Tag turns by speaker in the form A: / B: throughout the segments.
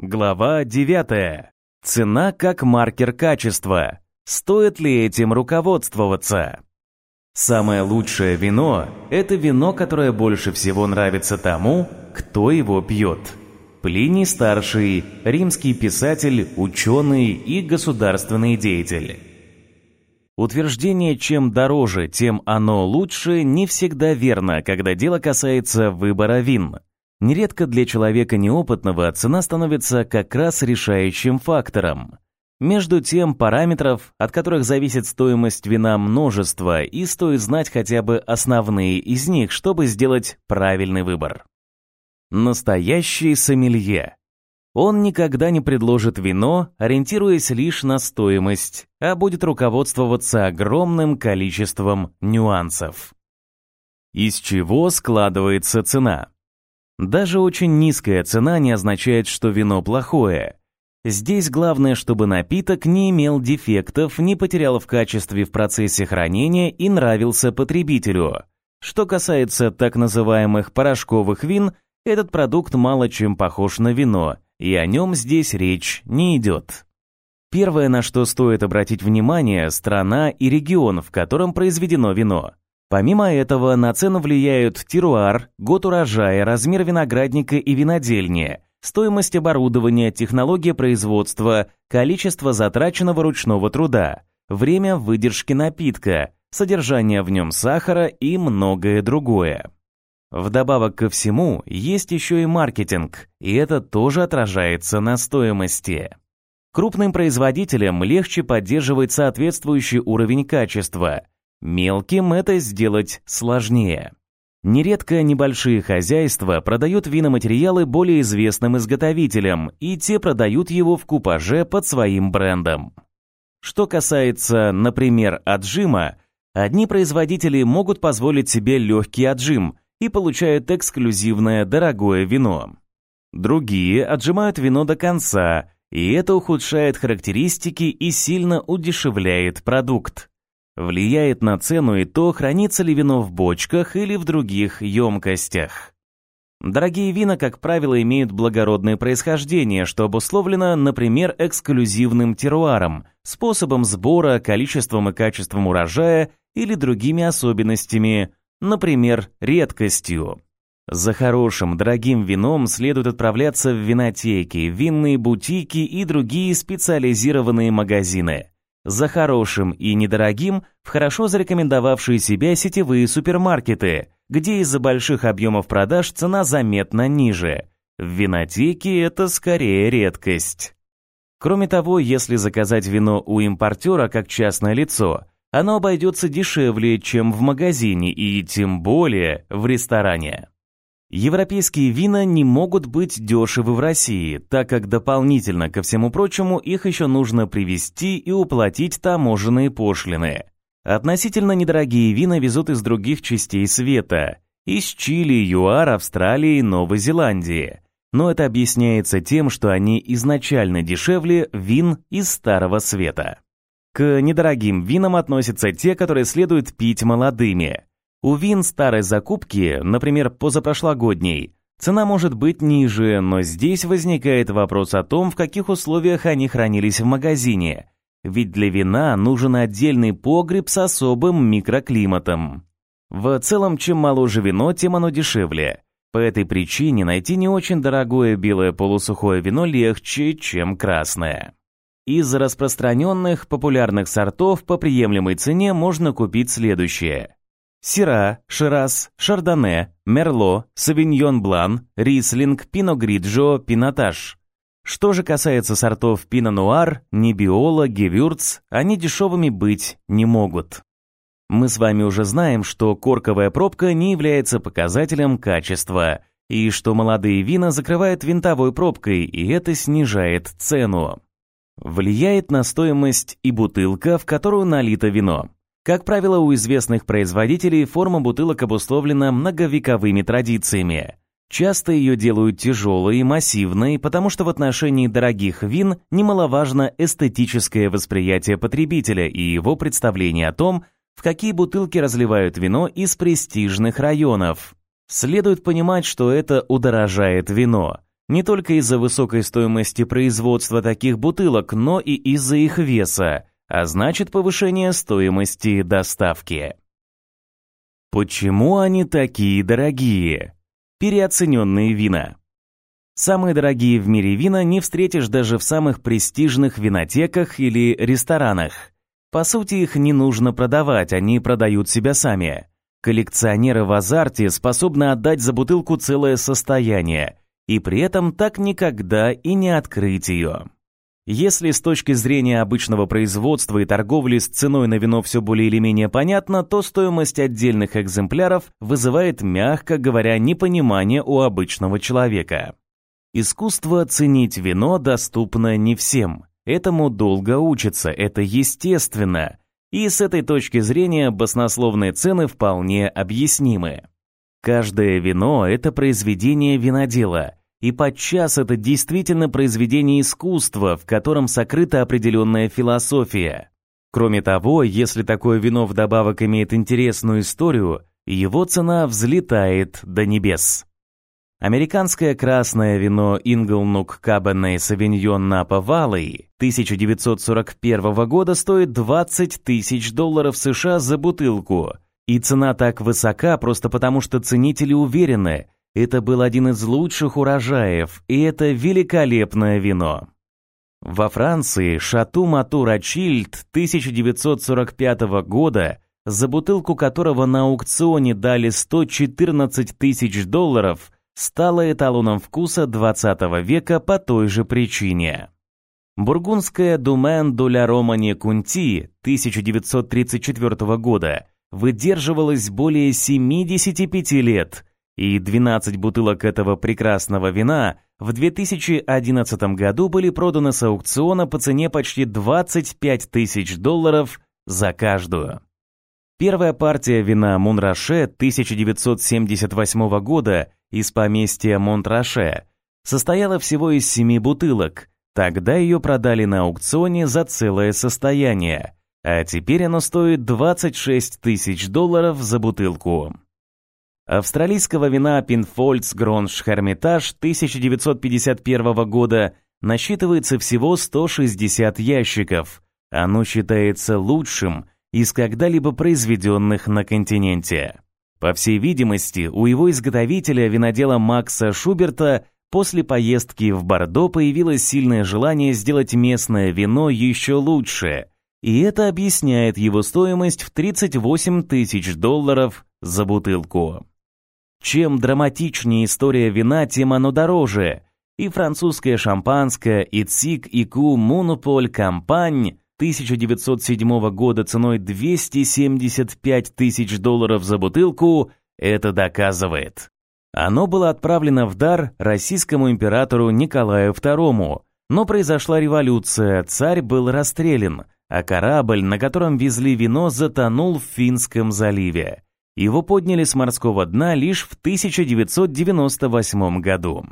A: Глава 9. Цена как маркер качества. Стоит ли этим руководствоваться? Самое лучшее вино – это вино, которое больше всего нравится тому, кто его пьет. Плиний Старший, римский писатель, ученый и государственный деятель. Утверждение «чем дороже, тем оно лучше» не всегда верно, когда дело касается выбора вин. Нередко для человека неопытного цена становится как раз решающим фактором. Между тем, параметров, от которых зависит стоимость вина множество, и стоит знать хотя бы основные из них, чтобы сделать правильный выбор. Настоящий сомелье. Он никогда не предложит вино, ориентируясь лишь на стоимость, а будет руководствоваться огромным количеством нюансов. Из чего складывается цена? Даже очень низкая цена не означает, что вино плохое. Здесь главное, чтобы напиток не имел дефектов, не потерял в качестве в процессе хранения и нравился потребителю. Что касается так называемых порошковых вин, этот продукт мало чем похож на вино, и о нем здесь речь не идет. Первое, на что стоит обратить внимание, страна и регион, в котором произведено вино. Помимо этого, на цену влияют теруар, год урожая, размер виноградника и винодельни, стоимость оборудования, технология производства, количество затраченного ручного труда, время выдержки напитка, содержание в нем сахара и многое другое. Вдобавок ко всему, есть еще и маркетинг, и это тоже отражается на стоимости. Крупным производителям легче поддерживать соответствующий уровень качества – Мелким это сделать сложнее. Нередко небольшие хозяйства продают виноматериалы более известным изготовителям, и те продают его в купаже под своим брендом. Что касается, например, отжима, одни производители могут позволить себе легкий отжим и получают эксклюзивное дорогое вино. Другие отжимают вино до конца, и это ухудшает характеристики и сильно удешевляет продукт. Влияет на цену и то, хранится ли вино в бочках или в других емкостях. Дорогие вина, как правило, имеют благородное происхождение, что обусловлено, например, эксклюзивным теруаром, способом сбора, количеством и качеством урожая или другими особенностями, например, редкостью. За хорошим, дорогим вином следует отправляться в винотеки, винные бутики и другие специализированные магазины за хорошим и недорогим в хорошо зарекомендовавшие себя сетевые супермаркеты, где из-за больших объемов продаж цена заметно ниже. В винотеке это скорее редкость. Кроме того, если заказать вино у импортера как частное лицо, оно обойдется дешевле, чем в магазине и тем более в ресторане. Европейские вина не могут быть дешевы в России, так как дополнительно ко всему прочему их еще нужно привезти и уплатить таможенные пошлины. Относительно недорогие вина везут из других частей света, из Чили, ЮАР, Австралии, Новой Зеландии. Но это объясняется тем, что они изначально дешевле вин из Старого Света. К недорогим винам относятся те, которые следует пить молодыми – у вин старой закупки, например, позапрошлогодней, цена может быть ниже, но здесь возникает вопрос о том, в каких условиях они хранились в магазине. Ведь для вина нужен отдельный погреб с особым микроклиматом. В целом, чем моложе вино, тем оно дешевле. По этой причине найти не очень дорогое белое полусухое вино легче, чем красное. Из распространенных популярных сортов по приемлемой цене можно купить следующее. Сира, Шираз, Шардоне, Мерло, Савиньон Блан, Рислинг, Пино Гриджо, Пинотаж. Что же касается сортов Пино Нуар, Небиола, Гевюрц, они дешевыми быть не могут. Мы с вами уже знаем, что корковая пробка не является показателем качества, и что молодые вина закрывают винтовой пробкой, и это снижает цену. Влияет на стоимость и бутылка, в которую налито вино. Как правило, у известных производителей форма бутылок обусловлена многовековыми традициями. Часто ее делают тяжелой и массивной, потому что в отношении дорогих вин немаловажно эстетическое восприятие потребителя и его представление о том, в какие бутылки разливают вино из престижных районов. Следует понимать, что это удорожает вино. Не только из-за высокой стоимости производства таких бутылок, но и из-за их веса, а значит повышение стоимости доставки. Почему они такие дорогие? Переоцененные вина. Самые дорогие в мире вина не встретишь даже в самых престижных винотеках или ресторанах. По сути, их не нужно продавать, они продают себя сами. Коллекционеры в азарте способны отдать за бутылку целое состояние, и при этом так никогда и не открыть ее. Если с точки зрения обычного производства и торговли с ценой на вино все более или менее понятно, то стоимость отдельных экземпляров вызывает, мягко говоря, непонимание у обычного человека. Искусство ценить вино доступно не всем. Этому долго учатся, это естественно. И с этой точки зрения баснословные цены вполне объяснимы. Каждое вино – это произведение винодела, и подчас это действительно произведение искусства, в котором сокрыта определенная философия. Кроме того, если такое вино вдобавок имеет интересную историю, его цена взлетает до небес. Американское красное вино Инглнук Каберне Савиньон Напа Валлey 1941 года стоит 20 тысяч долларов США за бутылку, и цена так высока просто потому, что ценители уверены – это был один из лучших урожаев, и это великолепное вино. Во Франции Шату Мату Рачильд 1945 года, за бутылку которого на аукционе дали 114 тысяч долларов, стала эталоном вкуса 20 века по той же причине. Бургундская Думен Дуля Романе Кунти 1934 года выдерживалась более 75 лет и 12 бутылок этого прекрасного вина в 2011 году были проданы с аукциона по цене почти 25 тысяч долларов за каждую. Первая партия вина Монраше 1978 года из поместья Монтраше состояла всего из семи бутылок. Тогда ее продали на аукционе за целое состояние, а теперь оно стоит 26 тысяч долларов за бутылку. Австралийского вина Пинфольдс Гронш Hermitage 1951 года насчитывается всего 160 ящиков. Оно считается лучшим из когда-либо произведенных на континенте. По всей видимости, у его изготовителя, винодела Макса Шуберта, после поездки в Бордо появилось сильное желание сделать местное вино еще лучше, и это объясняет его стоимость в 38 тысяч долларов за бутылку. Чем драматичнее история вина, тем оно дороже. И французское шампанское, и ЦИК, и Ку, Монополь, Компань 1907 года ценой 275 тысяч долларов за бутылку это доказывает. Оно было отправлено в дар российскому императору Николаю II, но произошла революция, царь был расстрелян, а корабль, на котором везли вино, затонул в Финском заливе. Его подняли с морского дна лишь в 1998 году.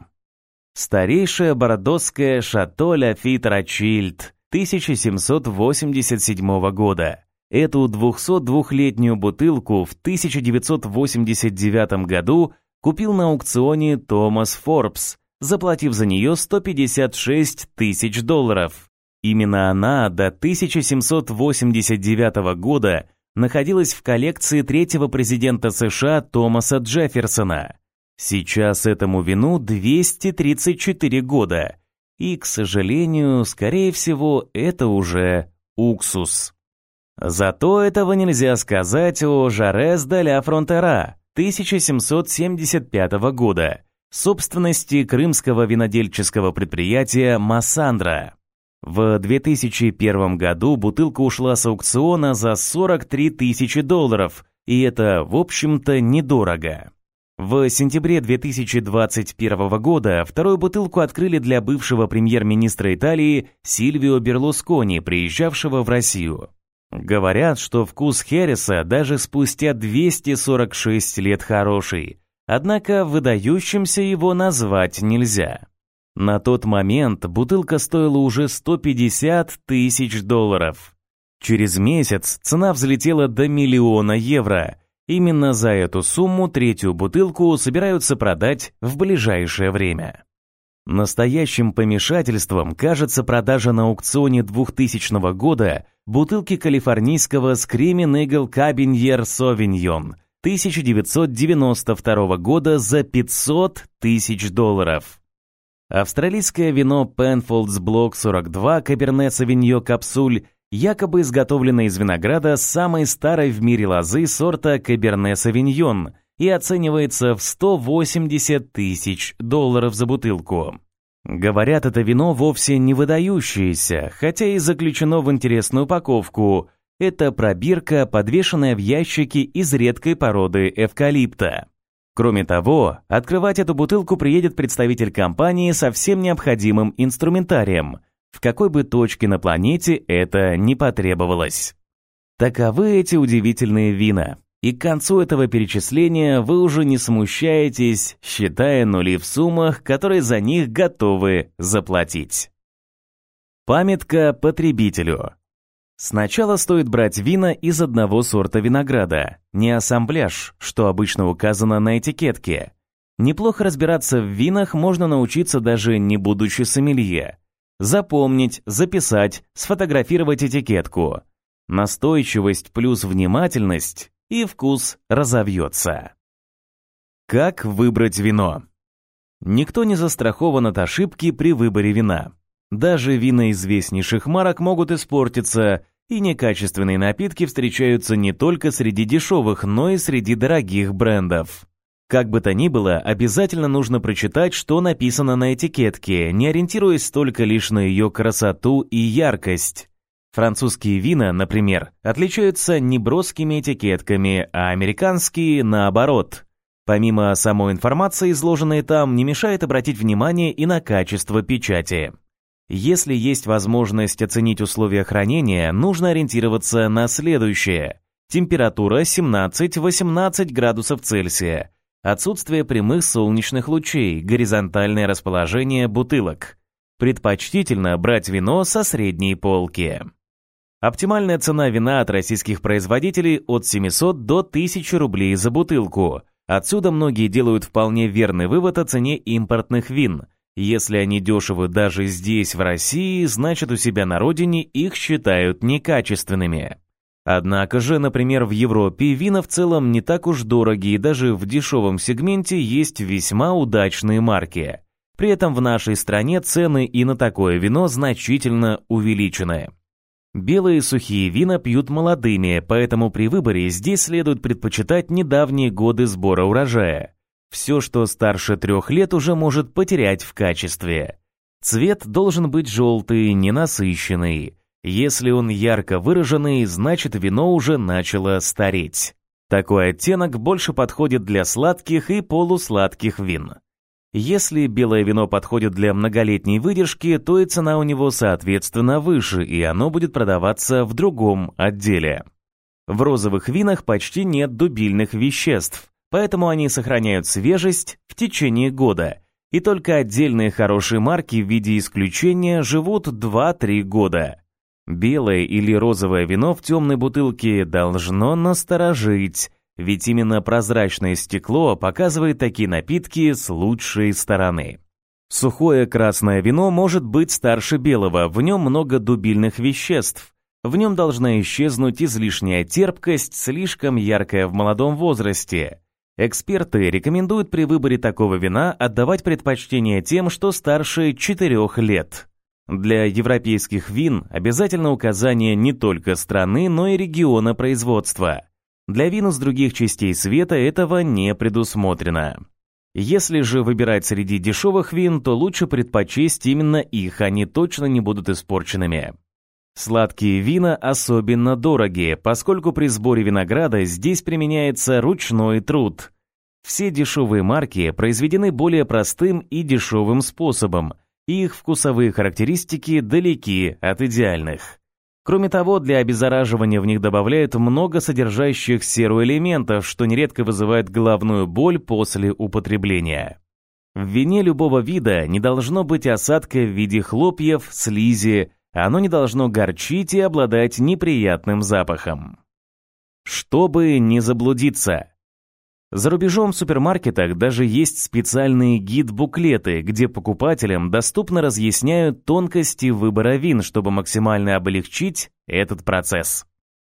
A: Старейшая бордосская шато Ляфит Рачильд 1787 года. Эту 202-летнюю бутылку в 1989 году купил на аукционе Томас Форбс, заплатив за нее 156 тысяч долларов. Именно она до 1789 года находилась в коллекции третьего президента США Томаса Джефферсона. Сейчас этому вину 234 года, и, к сожалению, скорее всего, это уже уксус. Зато этого нельзя сказать о Жарес де ля Фронтера 1775 года, собственности крымского винодельческого предприятия «Массандра». В 2001 году бутылка ушла с аукциона за 43 тысячи долларов, и это, в общем-то, недорого. В сентябре 2021 года вторую бутылку открыли для бывшего премьер-министра Италии Сильвио Берлускони, приезжавшего в Россию. Говорят, что вкус Хереса даже спустя 246 лет хороший, однако выдающимся его назвать нельзя. На тот момент бутылка стоила уже 150 тысяч долларов. Через месяц цена взлетела до миллиона евро. Именно за эту сумму третью бутылку собираются продать в ближайшее время. Настоящим помешательством кажется продажа на аукционе 2000 года бутылки калифорнийского Screaming Eagle Cabinier Sauvignon 1992 года за 500 тысяч долларов. Австралийское вино Penfolds Block 42 Cabernet Sauvignon Капсуль якобы изготовлено из винограда самой старой в мире лозы сорта Cabernet Sauvignon и оценивается в 180 тысяч долларов за бутылку. Говорят, это вино вовсе не выдающееся, хотя и заключено в интересную упаковку. Это пробирка, подвешенная в ящике из редкой породы эвкалипта. Кроме того, открывать эту бутылку приедет представитель компании со всем необходимым инструментарием, в какой бы точке на планете это не потребовалось. Таковы эти удивительные вина. И к концу этого перечисления вы уже не смущаетесь, считая нули в суммах, которые за них готовы заплатить. Памятка потребителю. Сначала стоит брать вина из одного сорта винограда, не ассамбляж, что обычно указано на этикетке. Неплохо разбираться в винах можно научиться даже не будучи сомелье. Запомнить, записать, сфотографировать этикетку. Настойчивость плюс внимательность и вкус разовьется. Как выбрать вино? Никто не застрахован от ошибки при выборе вина. Даже вина известнейших марок могут испортиться, и некачественные напитки встречаются не только среди дешевых, но и среди дорогих брендов. Как бы то ни было, обязательно нужно прочитать, что написано на этикетке, не ориентируясь только лишь на ее красоту и яркость. Французские вина, например, отличаются не броскими этикетками, а американские наоборот. Помимо самой информации, изложенной там, не мешает обратить внимание и на качество печати. Если есть возможность оценить условия хранения, нужно ориентироваться на следующее. Температура 17-18 градусов Цельсия, отсутствие прямых солнечных лучей, горизонтальное расположение бутылок. Предпочтительно брать вино со средней полки. Оптимальная цена вина от российских производителей от 700 до 1000 рублей за бутылку. Отсюда многие делают вполне верный вывод о цене импортных вин. Если они дешевы даже здесь, в России, значит у себя на родине их считают некачественными. Однако же, например, в Европе вина в целом не так уж дорогие, и даже в дешевом сегменте есть весьма удачные марки. При этом в нашей стране цены и на такое вино значительно увеличены. Белые сухие вина пьют молодыми, поэтому при выборе здесь следует предпочитать недавние годы сбора урожая. Все, что старше трех лет, уже может потерять в качестве. Цвет должен быть желтый, ненасыщенный. Если он ярко выраженный, значит вино уже начало стареть. Такой оттенок больше подходит для сладких и полусладких вин. Если белое вино подходит для многолетней выдержки, то и цена у него соответственно выше, и оно будет продаваться в другом отделе. В розовых винах почти нет дубильных веществ, поэтому они сохраняют свежесть в течение года, и только отдельные хорошие марки в виде исключения живут 2-3 года. Белое или розовое вино в темной бутылке должно насторожить, ведь именно прозрачное стекло показывает такие напитки с лучшей стороны. Сухое красное вино может быть старше белого, в нем много дубильных веществ. В нем должна исчезнуть излишняя терпкость, слишком яркая в молодом возрасте. Эксперты рекомендуют при выборе такого вина отдавать предпочтение тем, что старше 4 лет. Для европейских вин обязательно указание не только страны, но и региона производства. Для вин из других частей света этого не предусмотрено. Если же выбирать среди дешевых вин, то лучше предпочесть именно их, они точно не будут испорченными. Сладкие вина особенно дорогие, поскольку при сборе винограда здесь применяется ручной труд. Все дешевые марки произведены более простым и дешевым способом, и их вкусовые характеристики далеки от идеальных. Кроме того, для обеззараживания в них добавляют много содержащих серу элементов, что нередко вызывает головную боль после употребления. В вине любого вида не должно быть осадка в виде хлопьев, слизи, оно не должно горчить и обладать неприятным запахом. Чтобы не заблудиться. За рубежом в супермаркетах даже есть специальные гид-буклеты, где покупателям доступно разъясняют тонкости выбора вин, чтобы максимально облегчить этот процесс.